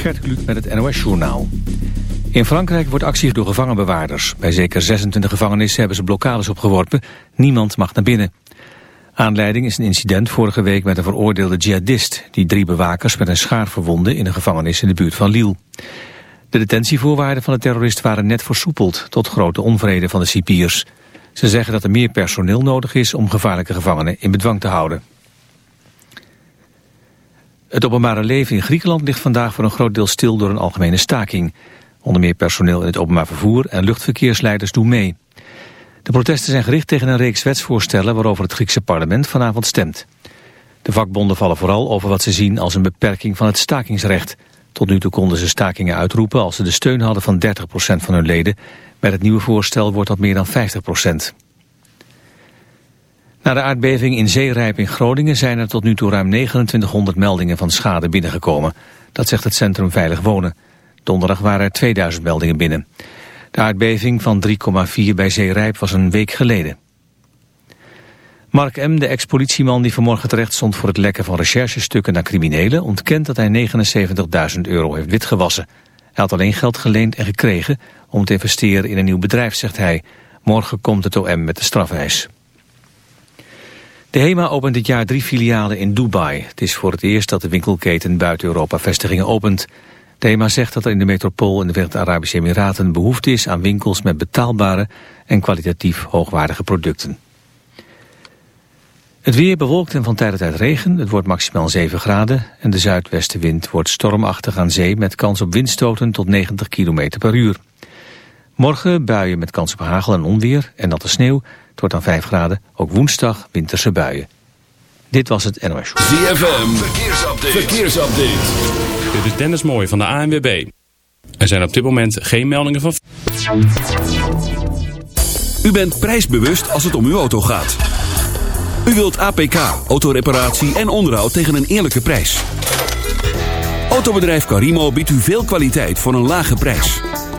Gert Kluk met het NOS-journaal. In Frankrijk wordt actie door gevangenbewaarders. Bij zeker 26 gevangenissen hebben ze blokkades opgeworpen. Niemand mag naar binnen. Aanleiding is een incident vorige week met een veroordeelde jihadist... die drie bewakers met een schaar verwonde in een gevangenis in de buurt van Lille. De detentievoorwaarden van de terrorist waren net versoepeld... tot grote onvrede van de cipiers. Ze zeggen dat er meer personeel nodig is om gevaarlijke gevangenen in bedwang te houden. Het openbare leven in Griekenland ligt vandaag voor een groot deel stil door een algemene staking. Onder meer personeel in het openbaar vervoer en luchtverkeersleiders doen mee. De protesten zijn gericht tegen een reeks wetsvoorstellen waarover het Griekse parlement vanavond stemt. De vakbonden vallen vooral over wat ze zien als een beperking van het stakingsrecht. Tot nu toe konden ze stakingen uitroepen als ze de steun hadden van 30% van hun leden. Bij het nieuwe voorstel wordt dat meer dan 50%. Na de aardbeving in Zeerijp in Groningen zijn er tot nu toe ruim 2900 meldingen van schade binnengekomen. Dat zegt het Centrum Veilig Wonen. Donderdag waren er 2000 meldingen binnen. De aardbeving van 3,4 bij Zeerijp was een week geleden. Mark M., de ex-politieman die vanmorgen terecht stond voor het lekken van recherchestukken naar criminelen, ontkent dat hij 79.000 euro heeft witgewassen. Hij had alleen geld geleend en gekregen om te investeren in een nieuw bedrijf, zegt hij. Morgen komt het OM met de strafeis. De HEMA opent dit jaar drie filialen in Dubai. Het is voor het eerst dat de winkelketen buiten Europa vestigingen opent. De HEMA zegt dat er in de metropool in de Verenigde Arabische Emiraten behoefte is aan winkels met betaalbare en kwalitatief hoogwaardige producten. Het weer bewolkt en van tijd tot tijd regen. Het wordt maximaal 7 graden en de zuidwestenwind wordt stormachtig aan zee met kans op windstoten tot 90 km per uur. Morgen buien met kans op hagel en onweer en natte sneeuw. Het wordt dan 5 graden. Ook woensdag winterse buien. Dit was het NOS Show. ZFM, verkeersupdate. verkeersupdate. Dit is Dennis Mooij van de ANWB. Er zijn op dit moment geen meldingen van... U bent prijsbewust als het om uw auto gaat. U wilt APK, autoreparatie en onderhoud tegen een eerlijke prijs. Autobedrijf Carimo biedt u veel kwaliteit voor een lage prijs.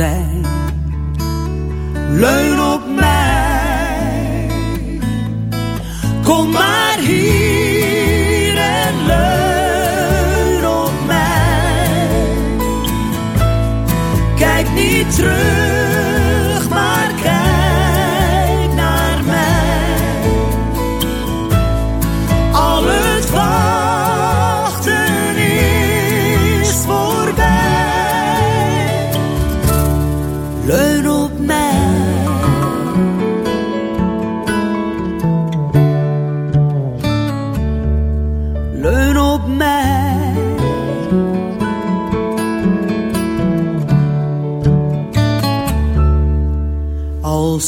zijn. Leun op mij, kom maar hier en leun op mij. Kijk niet terug.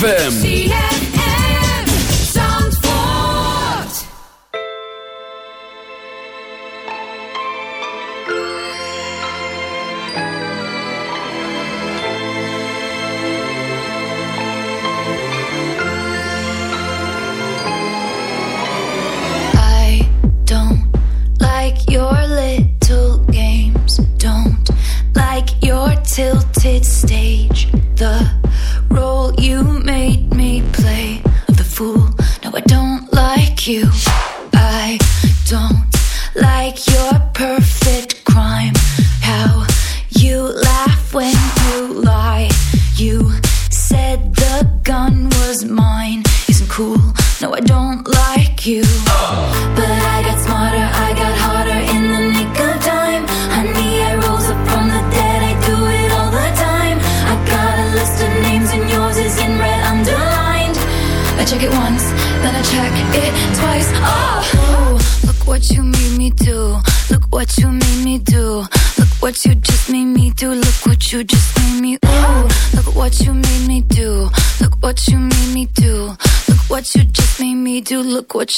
ZFM.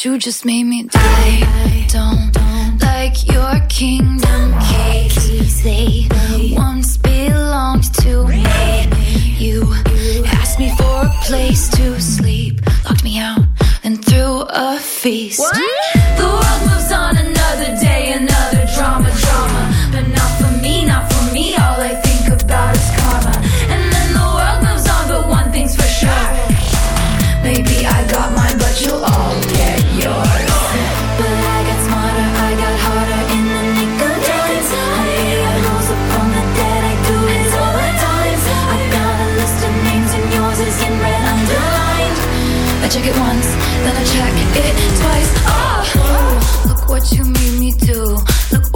you just made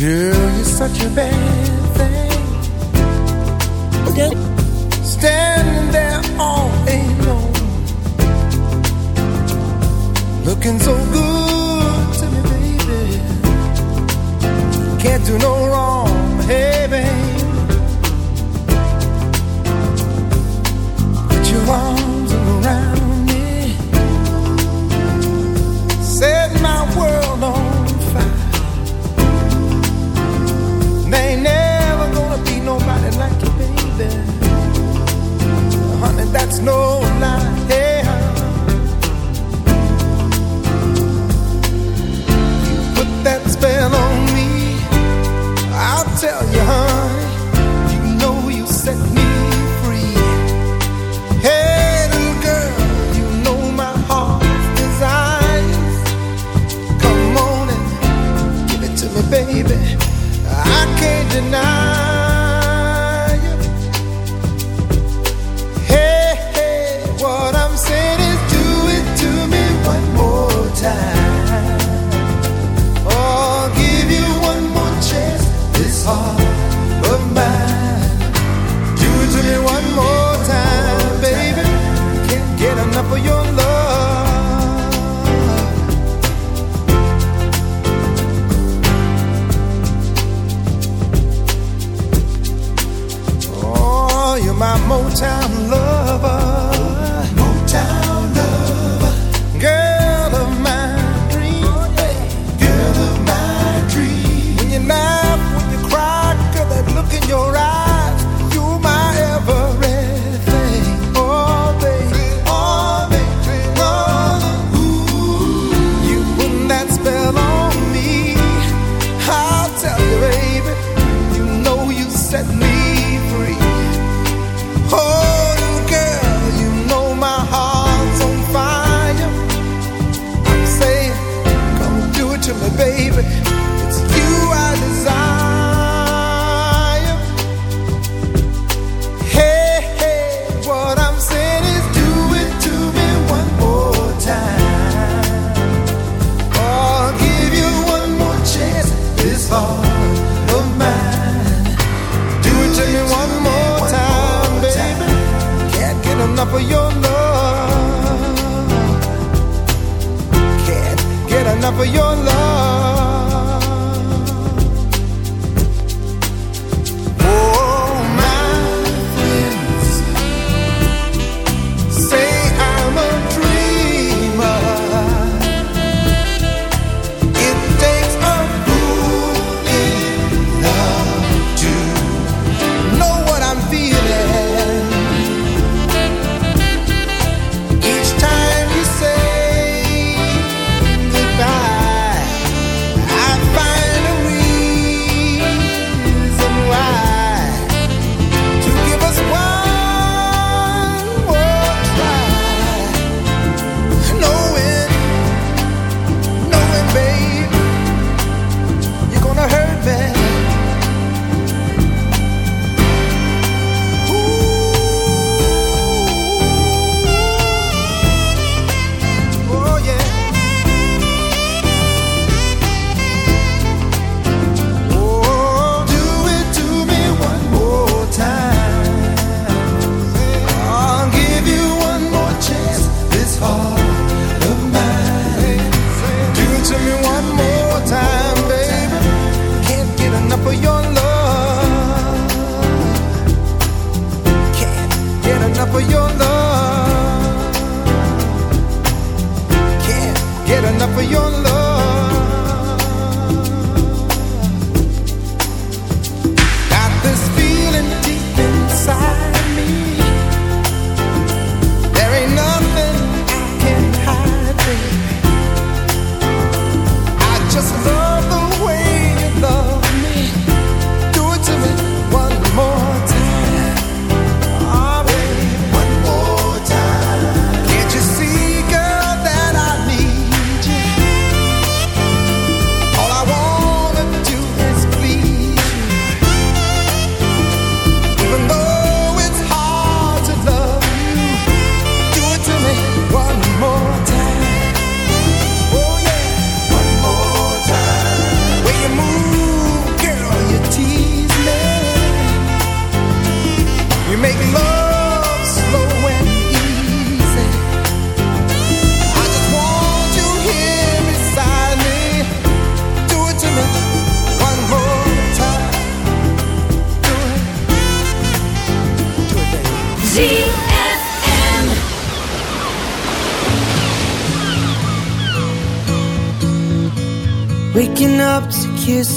Girl, you're such a bad thing. Okay. Standing there all alone. Looking so good to me, baby. Can't do no wrong, hey, baby. Put your arms around me. Set my world on There ain't never gonna be nobody like you, baby. Honey, that's no lie.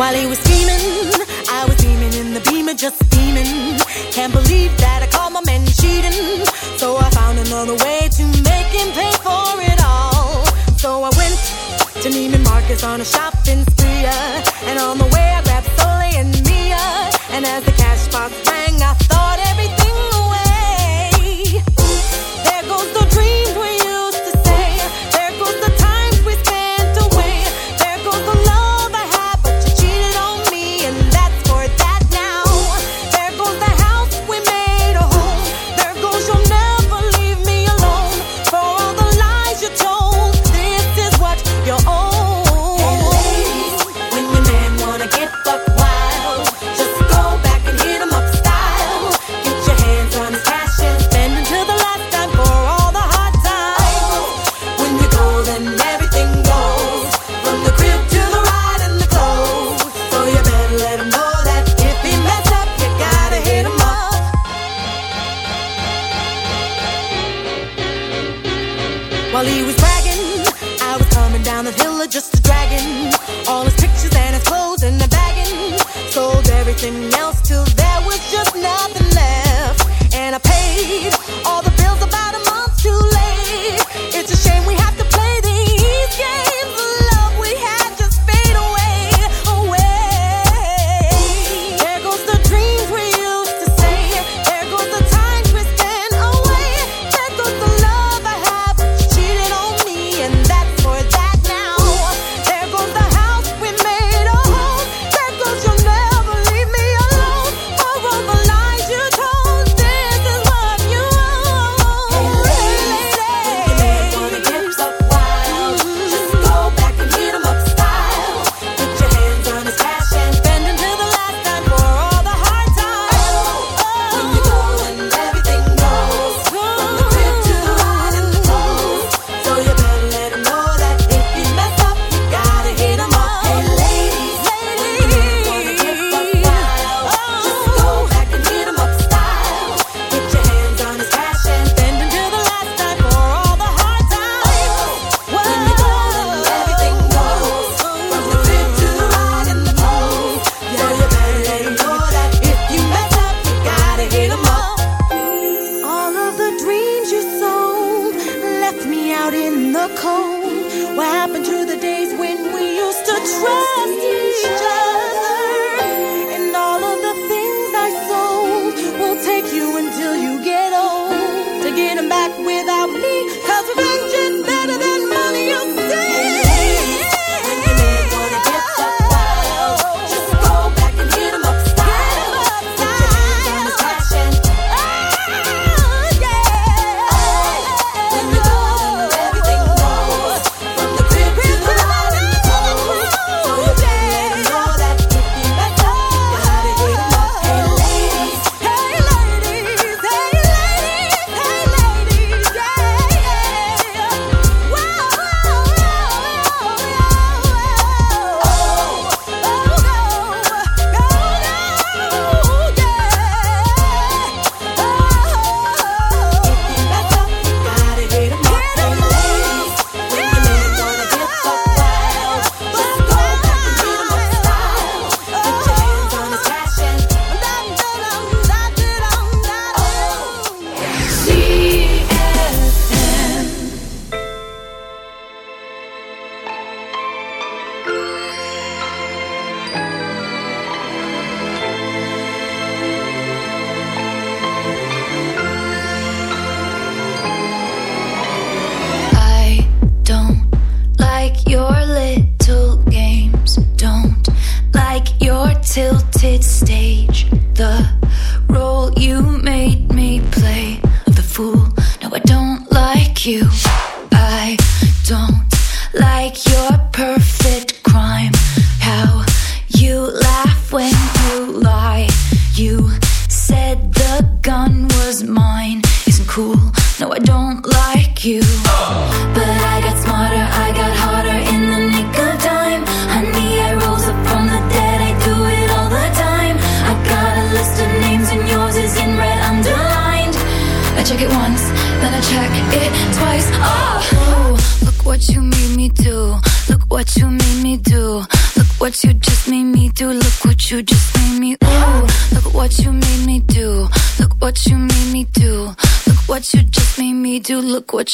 While he was scheming, I was beaming in the beamer, just steaming. Can't believe that I caught my man cheating. So I found another way to make him pay for it all. So I went to Neiman Marcus on a shopping spree. uh, And on the way I grabbed Soleil and Mia. And as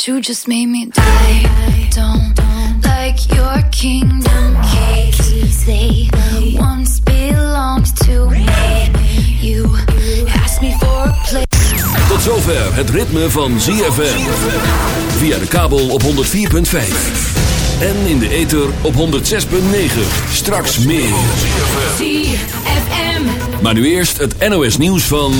You just made me die. I don't like your kingdom keys. They once belonged to me. You asked me for a place. Tot zover het ritme van ZFM. Via de kabel op 104.5. En in de ether op 106.9. Straks meer. ZFM. Maar nu eerst het NOS nieuws van...